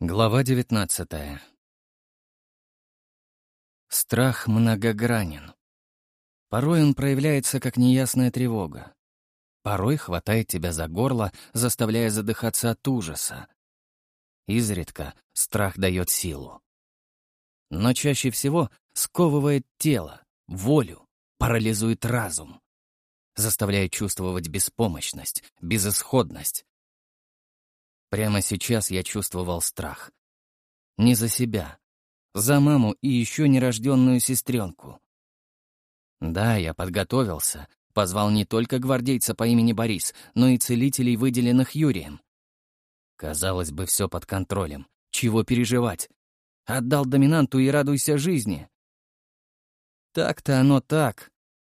Глава 19 Страх многогранен. Порой он проявляется как неясная тревога. Порой хватает тебя за горло, заставляя задыхаться от ужаса. Изредка страх дает силу. Но чаще всего сковывает тело, волю, парализует разум, заставляя чувствовать беспомощность, безысходность, Прямо сейчас я чувствовал страх. Не за себя. За маму и еще нерожденную сестренку. Да, я подготовился, позвал не только гвардейца по имени Борис, но и целителей, выделенных Юрием. Казалось бы, все под контролем. Чего переживать? Отдал доминанту и радуйся жизни. Так-то оно так.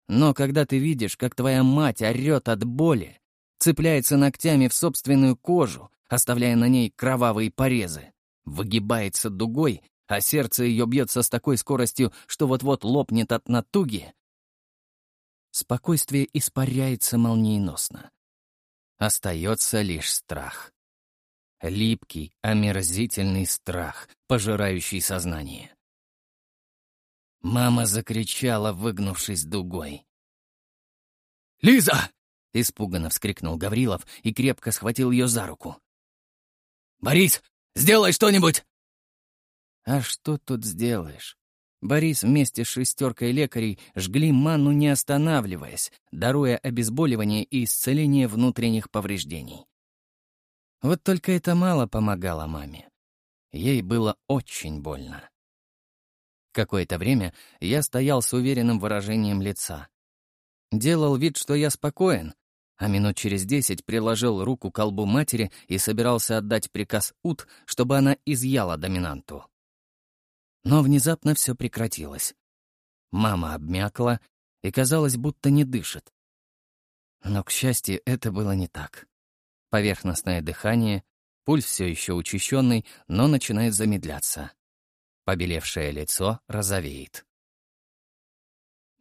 Но когда ты видишь, как твоя мать орёт от боли, цепляется ногтями в собственную кожу, оставляя на ней кровавые порезы. Выгибается дугой, а сердце ее бьется с такой скоростью, что вот-вот лопнет от натуги. Спокойствие испаряется молниеносно. Остается лишь страх. Липкий, омерзительный страх, пожирающий сознание. Мама закричала, выгнувшись дугой. «Лиза!» — испуганно вскрикнул Гаврилов и крепко схватил ее за руку. «Борис, сделай что-нибудь!» А что тут сделаешь? Борис вместе с шестеркой лекарей жгли манну, не останавливаясь, даруя обезболивание и исцеление внутренних повреждений. Вот только это мало помогало маме. Ей было очень больно. Какое-то время я стоял с уверенным выражением лица. Делал вид, что я спокоен, а минут через десять приложил руку к колбу матери и собирался отдать приказ Ут, чтобы она изъяла доминанту. Но внезапно все прекратилось. Мама обмякла и казалось, будто не дышит. Но, к счастью, это было не так. Поверхностное дыхание, пульс все еще учащенный, но начинает замедляться. Побелевшее лицо розовеет.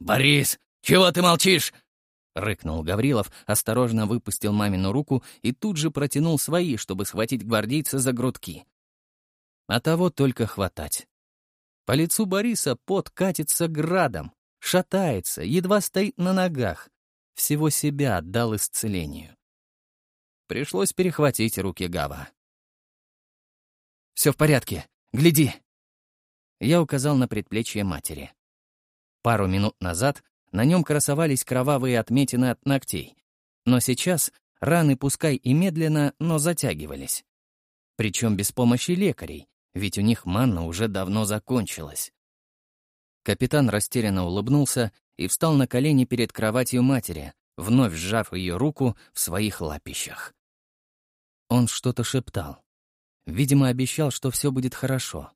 «Борис, чего ты молчишь?» Рыкнул Гаврилов, осторожно выпустил мамину руку и тут же протянул свои, чтобы схватить гвардейца за грудки. А того только хватать. По лицу Бориса пот катится градом, шатается, едва стоит на ногах. Всего себя отдал исцелению. Пришлось перехватить руки Гава. «Все в порядке. Гляди!» Я указал на предплечье матери. Пару минут назад на нем красовались кровавые отметины от ногтей. Но сейчас раны пускай и медленно, но затягивались. Причем без помощи лекарей, ведь у них манна уже давно закончилась. Капитан растерянно улыбнулся и встал на колени перед кроватью матери, вновь сжав ее руку в своих лапищах. Он что-то шептал. Видимо, обещал, что все будет хорошо.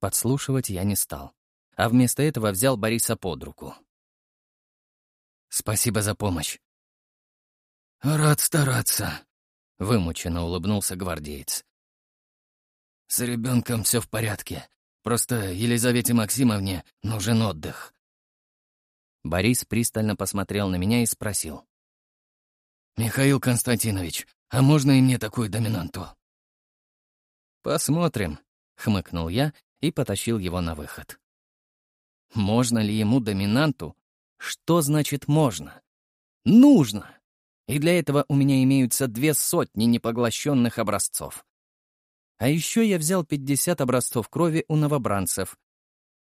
Подслушивать я не стал, а вместо этого взял Бориса под руку. Спасибо за помощь». «Рад стараться», — вымученно улыбнулся гвардеец. «С ребенком все в порядке. Просто Елизавете Максимовне нужен отдых». Борис пристально посмотрел на меня и спросил. «Михаил Константинович, а можно и мне такую доминанту?» «Посмотрим», — хмыкнул я и потащил его на выход. «Можно ли ему доминанту что значит «можно»? Нужно! И для этого у меня имеются две сотни непоглощенных образцов. А еще я взял 50 образцов крови у новобранцев.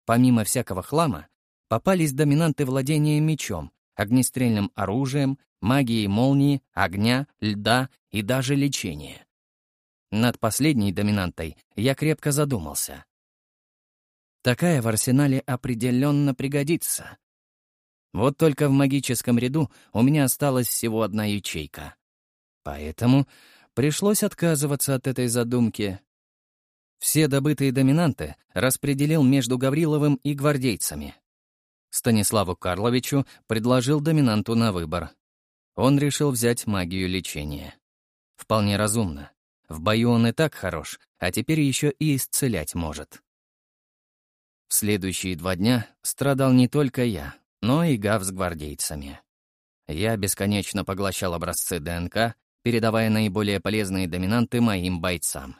Помимо всякого хлама, попались доминанты владения мечом, огнестрельным оружием, магией молнии, огня, льда и даже лечения. Над последней доминантой я крепко задумался. Такая в арсенале определенно пригодится. Вот только в магическом ряду у меня осталась всего одна ячейка. Поэтому пришлось отказываться от этой задумки. Все добытые доминанты распределил между Гавриловым и гвардейцами. Станиславу Карловичу предложил доминанту на выбор. Он решил взять магию лечения. Вполне разумно. В бою он и так хорош, а теперь еще и исцелять может. В следующие два дня страдал не только я, но и Гав с гвардейцами. Я бесконечно поглощал образцы ДНК, передавая наиболее полезные доминанты моим бойцам.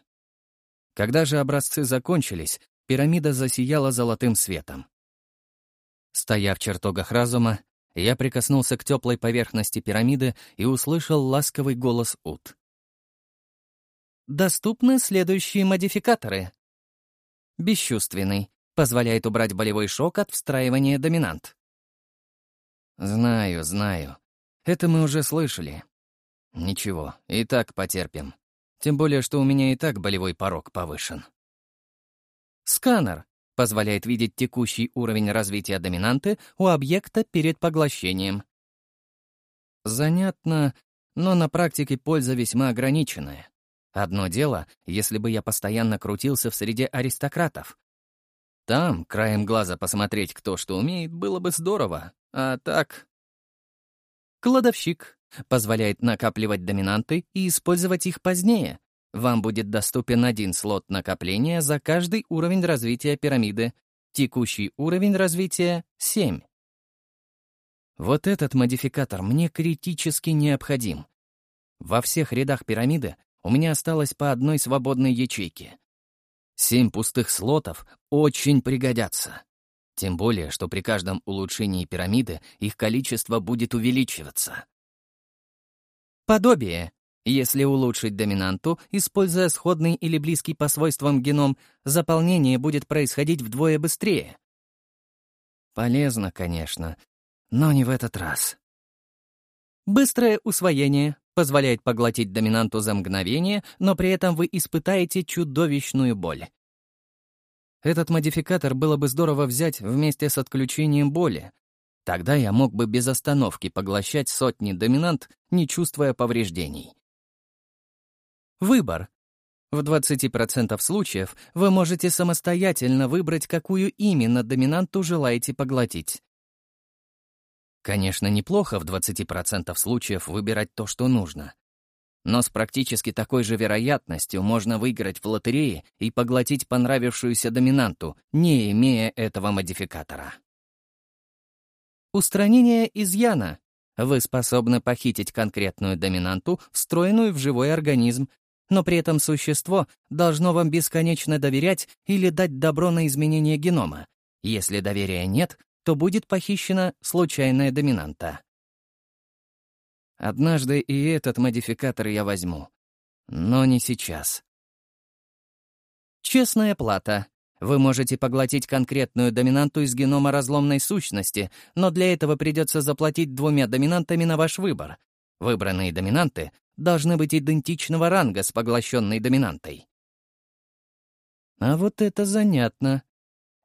Когда же образцы закончились, пирамида засияла золотым светом. Стоя в чертогах разума, я прикоснулся к теплой поверхности пирамиды и услышал ласковый голос Ут. Доступны следующие модификаторы. Бесчувственный. Позволяет убрать болевой шок от встраивания доминант. Знаю, знаю. Это мы уже слышали. Ничего, и так потерпим. Тем более, что у меня и так болевой порог повышен. Сканер позволяет видеть текущий уровень развития доминанты у объекта перед поглощением. Занятно, но на практике польза весьма ограниченная. Одно дело, если бы я постоянно крутился в среде аристократов. Там, краем глаза посмотреть, кто что умеет, было бы здорово. А так... Кладовщик позволяет накапливать доминанты и использовать их позднее, вам будет доступен один слот накопления за каждый уровень развития пирамиды. Текущий уровень развития — 7. Вот этот модификатор мне критически необходим. Во всех рядах пирамиды у меня осталось по одной свободной ячейке. Семь пустых слотов очень пригодятся. Тем более, что при каждом улучшении пирамиды их количество будет увеличиваться. Подобие если улучшить доминанту, используя сходный или близкий по свойствам геном, заполнение будет происходить вдвое быстрее. Полезно, конечно, но не в этот раз. Быстрое усвоение позволяет поглотить доминанту за мгновение, но при этом вы испытаете чудовищную боль. Этот модификатор было бы здорово взять вместе с отключением боли. Тогда я мог бы без остановки поглощать сотни доминант, не чувствуя повреждений. Выбор. В 20% случаев вы можете самостоятельно выбрать, какую именно доминанту желаете поглотить. Конечно, неплохо в 20% случаев выбирать то, что нужно. Но с практически такой же вероятностью можно выиграть в лотерее и поглотить понравившуюся доминанту, не имея этого модификатора. Устранение изъяна. Вы способны похитить конкретную доминанту, встроенную в живой организм, но при этом существо должно вам бесконечно доверять или дать добро на изменение генома. Если доверия нет, то будет похищена случайная доминанта. Однажды и этот модификатор я возьму. Но не сейчас. Честная плата. Вы можете поглотить конкретную доминанту из генома разломной сущности, но для этого придется заплатить двумя доминантами на ваш выбор. Выбранные доминанты должны быть идентичного ранга с поглощенной доминантой. А вот это занятно.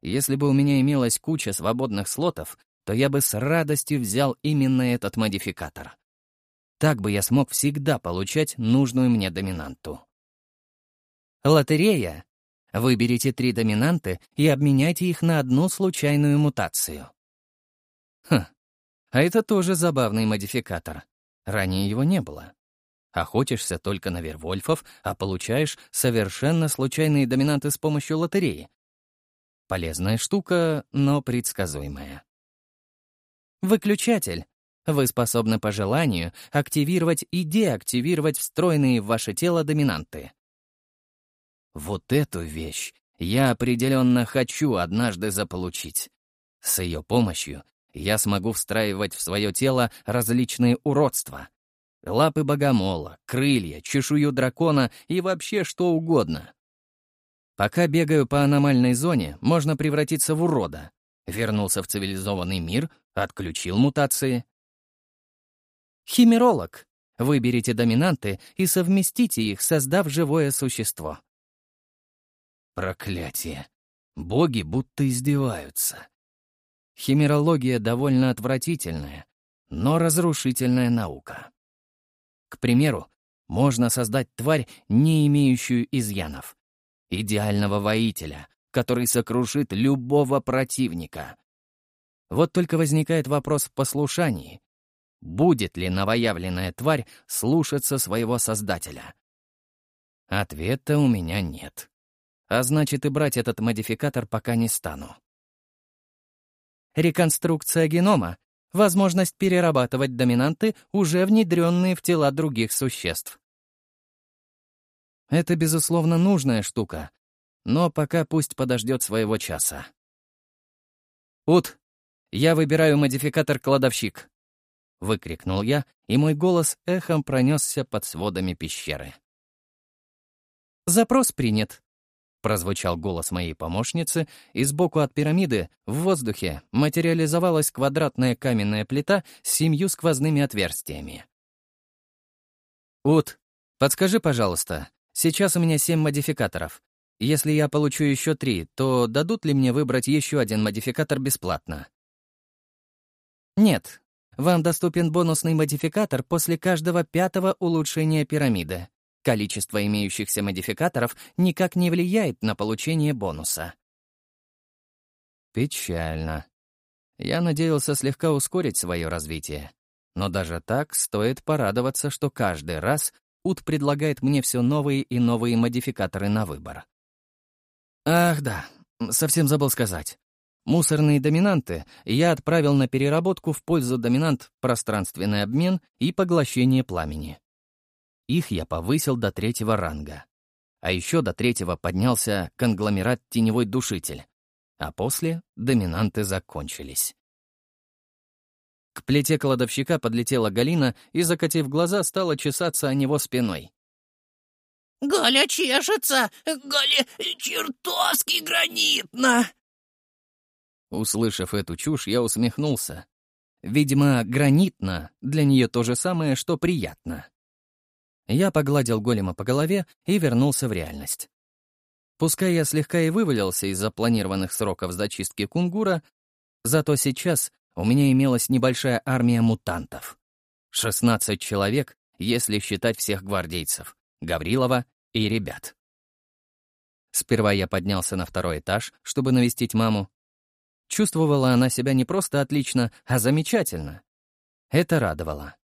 Если бы у меня имелась куча свободных слотов, то я бы с радостью взял именно этот модификатор. Так бы я смог всегда получать нужную мне доминанту. Лотерея. Выберите три доминанты и обменяйте их на одну случайную мутацию. Хм, а это тоже забавный модификатор. Ранее его не было. Охотишься только на вервольфов, а получаешь совершенно случайные доминанты с помощью лотереи. Полезная штука, но предсказуемая. Выключатель. Вы способны по желанию активировать и деактивировать встроенные в ваше тело доминанты. Вот эту вещь я определенно хочу однажды заполучить. С ее помощью я смогу встраивать в свое тело различные уродства — Лапы богомола, крылья, чешую дракона и вообще что угодно. Пока бегаю по аномальной зоне, можно превратиться в урода. Вернулся в цивилизованный мир, отключил мутации. Химеролог. Выберите доминанты и совместите их, создав живое существо. Проклятие. Боги будто издеваются. Химерология довольно отвратительная, но разрушительная наука. К примеру, можно создать тварь, не имеющую изъянов. Идеального воителя, который сокрушит любого противника. Вот только возникает вопрос в послушании. Будет ли новоявленная тварь слушаться своего создателя? Ответа у меня нет. А значит, и брать этот модификатор пока не стану. Реконструкция генома возможность перерабатывать доминанты, уже внедренные в тела других существ. Это, безусловно, нужная штука, но пока пусть подождет своего часа. «Ут, я выбираю модификатор «Кладовщик», — выкрикнул я, и мой голос эхом пронесся под сводами пещеры. «Запрос принят», — прозвучал голос моей помощницы, и сбоку от пирамиды в воздухе материализовалась квадратная каменная плита с семью сквозными отверстиями. «Ут, подскажи, пожалуйста, сейчас у меня семь модификаторов. Если я получу еще три, то дадут ли мне выбрать еще один модификатор бесплатно?» «Нет. Вам доступен бонусный модификатор после каждого пятого улучшения пирамиды. Количество имеющихся модификаторов никак не влияет на получение бонуса». Печально. Я надеялся слегка ускорить свое развитие. Но даже так стоит порадоваться, что каждый раз УТ предлагает мне все новые и новые модификаторы на выбор. Ах да, совсем забыл сказать. Мусорные доминанты я отправил на переработку в пользу доминант пространственный обмен и поглощение пламени. Их я повысил до третьего ранга. А еще до третьего поднялся конгломерат «Теневой душитель». А после доминанты закончились. К плите кладовщика подлетела Галина и, закатив глаза, стала чесаться о него спиной. «Галя чешется! Галя чертовски гранитно!» Услышав эту чушь, я усмехнулся. Видимо, гранитно для нее то же самое, что приятно. Я погладил голема по голове и вернулся в реальность. Пускай я слегка и вывалился из запланированных сроков зачистки кунгура, зато сейчас у меня имелась небольшая армия мутантов. 16 человек, если считать всех гвардейцев, Гаврилова и ребят. Сперва я поднялся на второй этаж, чтобы навестить маму. Чувствовала она себя не просто отлично, а замечательно. Это радовало.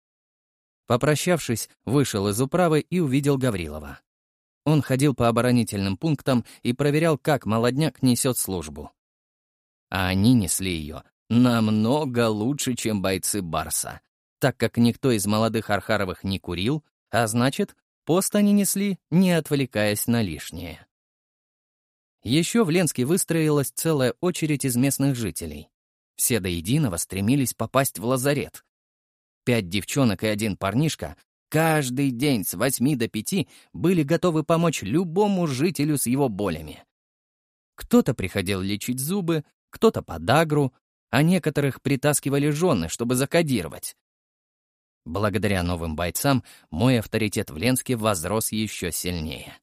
Попрощавшись, вышел из управы и увидел Гаврилова. Он ходил по оборонительным пунктам и проверял, как молодняк несет службу. А они несли ее намного лучше, чем бойцы Барса, так как никто из молодых Архаровых не курил, а значит, пост они несли, не отвлекаясь на лишнее. Еще в Ленске выстроилась целая очередь из местных жителей. Все до единого стремились попасть в лазарет. Пять девчонок и один парнишка каждый день с восьми до пяти были готовы помочь любому жителю с его болями. Кто-то приходил лечить зубы, кто-то подагру, а некоторых притаскивали жены, чтобы закодировать. Благодаря новым бойцам мой авторитет в Ленске возрос еще сильнее.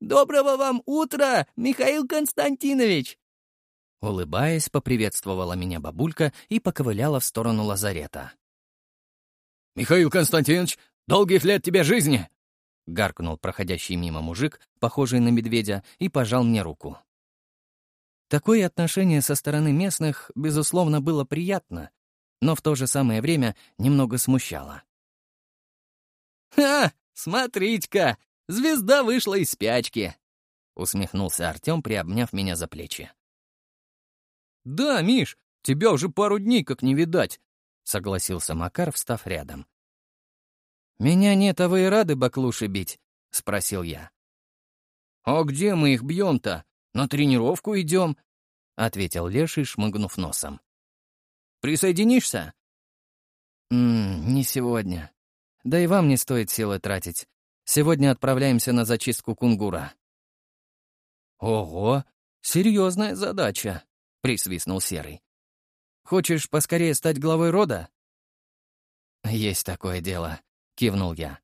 «Доброго вам утра, Михаил Константинович!» Улыбаясь, поприветствовала меня бабулька и поковыляла в сторону лазарета. «Михаил Константинович, долгих лет тебе жизни!» — гаркнул проходящий мимо мужик, похожий на медведя, и пожал мне руку. Такое отношение со стороны местных, безусловно, было приятно, но в то же самое время немного смущало. «Ха! Смотрите-ка! Звезда вышла из спячки!» — усмехнулся Артем, приобняв меня за плечи. «Да, Миш, тебя уже пару дней как не видать», — согласился Макар, встав рядом. «Меня нет, а вы и рады баклуши бить?» — спросил я. «А где мы их бьем-то?» «На тренировку идем», — ответил Леший, шмыгнув носом. «Присоединишься?» «М «Не сегодня. Да и вам не стоит силы тратить. Сегодня отправляемся на зачистку кунгура». «Ого, серьезная задача», — присвистнул Серый. «Хочешь поскорее стать главой рода?» «Есть такое дело», — кивнул я.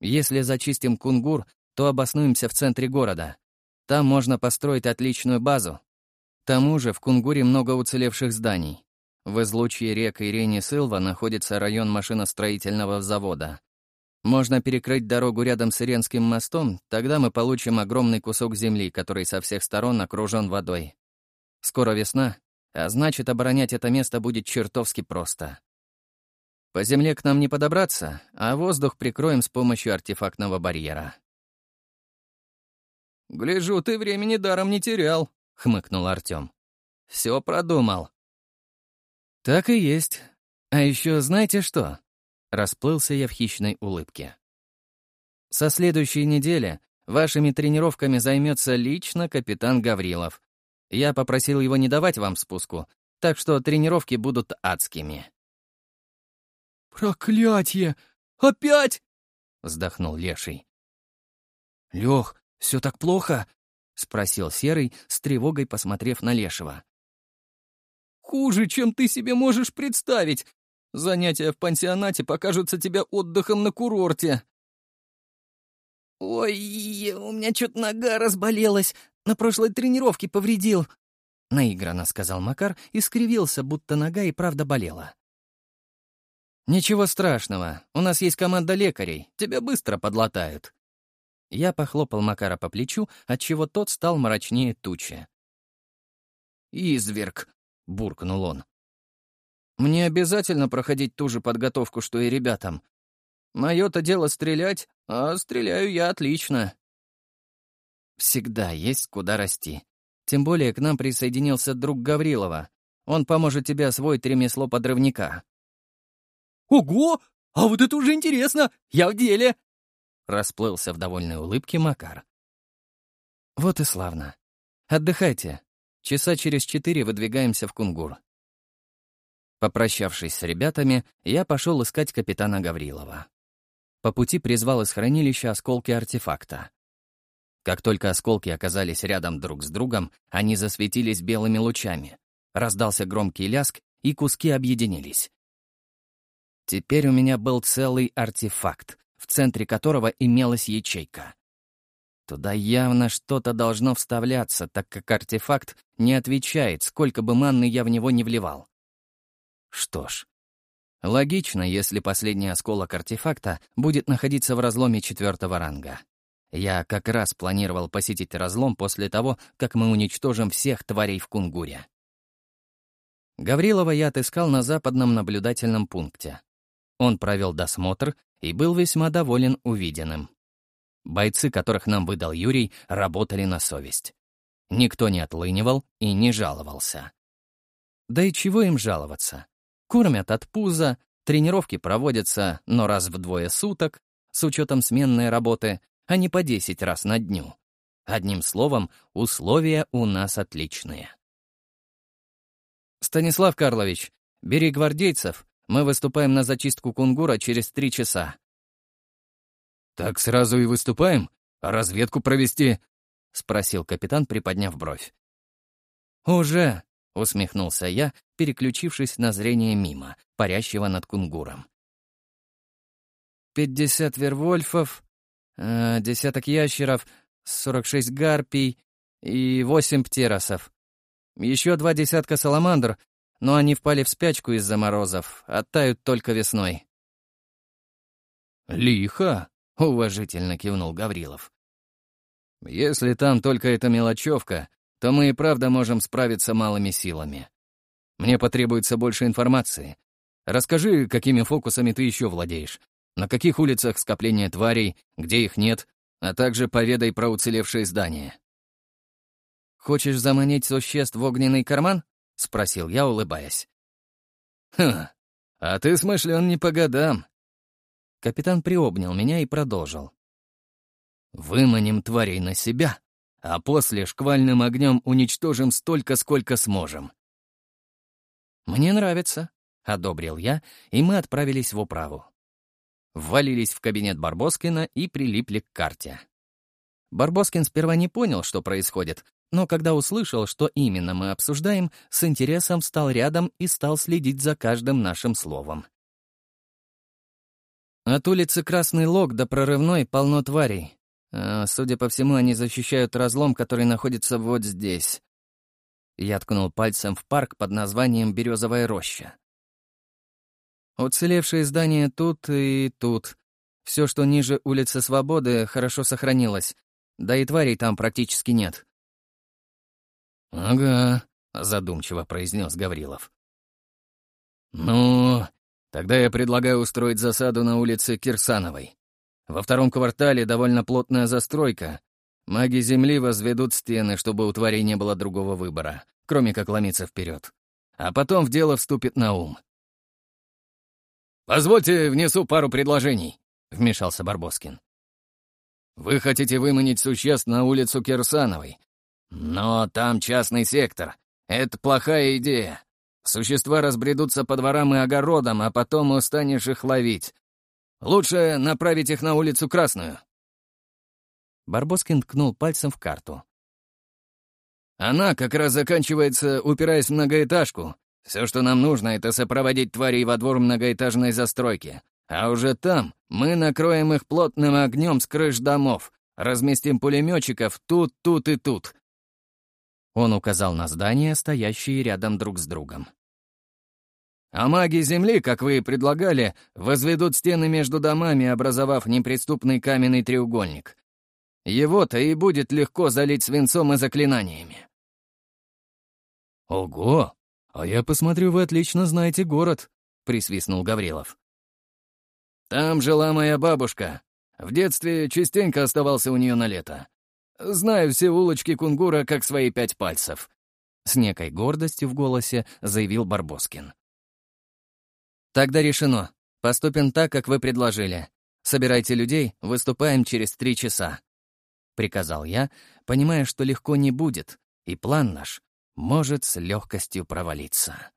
«Если зачистим кунгур, то обоснуемся в центре города. Там можно построить отличную базу. К тому же в Кунгуре много уцелевших зданий. В излучье рек Ирене Сылва находится район машиностроительного завода. Можно перекрыть дорогу рядом с Иренским мостом, тогда мы получим огромный кусок земли, который со всех сторон окружен водой. Скоро весна, а значит, оборонять это место будет чертовски просто. По земле к нам не подобраться, а воздух прикроем с помощью артефактного барьера. «Гляжу, ты времени даром не терял», — хмыкнул Артем. «Все продумал». «Так и есть. А еще знаете что?» Расплылся я в хищной улыбке. «Со следующей недели Вашими тренировками займется лично капитан Гаврилов. Я попросил его не давать вам спуску, так что тренировки будут адскими». «Проклятье! Опять?» — вздохнул Леший. «Лех, все так плохо?» — спросил Серый, с тревогой посмотрев на Лешего. «Хуже, чем ты себе можешь представить. Занятия в пансионате покажутся тебе отдыхом на курорте». «Ой, у меня что-то нога разболелась. На прошлой тренировке повредил», — наигранно сказал Макар и скривился, будто нога и правда болела. «Ничего страшного, у нас есть команда лекарей, тебя быстро подлатают», я похлопал Макара по плечу, отчего тот стал мрачнее тучи. «Изверг!» — буркнул он. «Мне обязательно проходить ту же подготовку, что и ребятам. Мое-то дело стрелять, а стреляю я отлично». Всегда есть куда расти. Тем более к нам присоединился друг Гаврилова. Он поможет тебе освоить ремесло подрывника. «Ого! А вот это уже интересно! Я в деле!» Расплылся в довольной улыбке Макар. Вот и славно. Отдыхайте. Часа через четыре выдвигаемся в Кунгур. Попрощавшись с ребятами, я пошел искать капитана Гаврилова. По пути призвал из хранилища осколки артефакта. Как только осколки оказались рядом друг с другом, они засветились белыми лучами. Раздался громкий ляск, и куски объединились. Теперь у меня был целый артефакт, в центре которого имелась ячейка. Туда явно что-то должно вставляться, так как артефакт не отвечает, сколько бы манны я в него не вливал. Что ж, логично, если последний осколок артефакта будет находиться в разломе четвертого ранга. Я как раз планировал посетить разлом после того, как мы уничтожим всех тварей в Кунгуре. Гаврилова я отыскал на западном наблюдательном пункте. Он провел досмотр и был весьма доволен увиденным. Бойцы, которых нам выдал Юрий, работали на совесть. Никто не отлынивал и не жаловался. Да и чего им жаловаться? Кормят от пуза, тренировки проводятся, но раз в двое суток, с учетом сменной работы, а не по 10 раз на дню. Одним словом, условия у нас отличные. «Станислав Карлович, бери гвардейцев мы выступаем на зачистку Кунгура через три часа». «Так сразу и выступаем? А разведку провести?» — спросил капитан, приподняв бровь. «Уже», — усмехнулся я, переключившись на зрение мимо, парящего над Кунгуром. «Пятьдесят вервольфов, э, десяток ящеров, сорок шесть гарпий и восемь птеросов. Еще два десятка саламандр но они впали в спячку из-за морозов, оттают только весной. «Лихо!» — уважительно кивнул Гаврилов. «Если там только эта мелочевка, то мы и правда можем справиться малыми силами. Мне потребуется больше информации. Расскажи, какими фокусами ты еще владеешь, на каких улицах скопление тварей, где их нет, а также поведай про уцелевшие здания». «Хочешь заманить существ в огненный карман?» — спросил я, улыбаясь. «Хм, а ты смышлен не по годам». Капитан приобнял меня и продолжил. «Выманим тварей на себя, а после шквальным огнем уничтожим столько, сколько сможем». «Мне нравится», — одобрил я, и мы отправились в управу. Ввалились в кабинет Барбоскина и прилипли к карте. Барбоскин сперва не понял, что происходит, но когда услышал, что именно мы обсуждаем, с интересом встал рядом и стал следить за каждым нашим словом. От улицы Красный Лог до Прорывной полно тварей. А, судя по всему, они защищают разлом, который находится вот здесь. Я ткнул пальцем в парк под названием «Березовая роща». Уцелевшие здания тут и тут. Все, что ниже улицы Свободы, хорошо сохранилось. Да и тварей там практически нет. «Ага», — задумчиво произнес Гаврилов. «Ну, тогда я предлагаю устроить засаду на улице Кирсановой. Во втором квартале довольно плотная застройка. Маги Земли возведут стены, чтобы у тварей не было другого выбора, кроме как ломиться вперед. А потом в дело вступит на ум». «Позвольте внесу пару предложений», — вмешался Барбоскин. Вы хотите выманить существ на улицу Кирсановой. Но там частный сектор. Это плохая идея. Существа разбредутся по дворам и огородам, а потом устанешь их ловить. Лучше направить их на улицу Красную». Барбоскин ткнул пальцем в карту. «Она как раз заканчивается, упираясь в многоэтажку. Все, что нам нужно, это сопроводить тварей во двор многоэтажной застройки. А уже там мы накроем их плотным огнем с крыш домов, разместим пулеметчиков тут, тут и тут». Он указал на здания, стоящие рядом друг с другом. А маги Земли, как вы и предлагали, возведут стены между домами, образовав неприступный каменный треугольник. Его-то и будет легко залить свинцом и заклинаниями. «Ого! А я посмотрю, вы отлично знаете город», — присвистнул Гаврилов. «Там жила моя бабушка. В детстве частенько оставался у нее на лето. Знаю все улочки Кунгура как свои пять пальцев», — с некой гордостью в голосе заявил Барбоскин. «Тогда решено. Поступим так, как вы предложили. Собирайте людей, выступаем через три часа», — приказал я, понимая, что легко не будет, и план наш может с легкостью провалиться.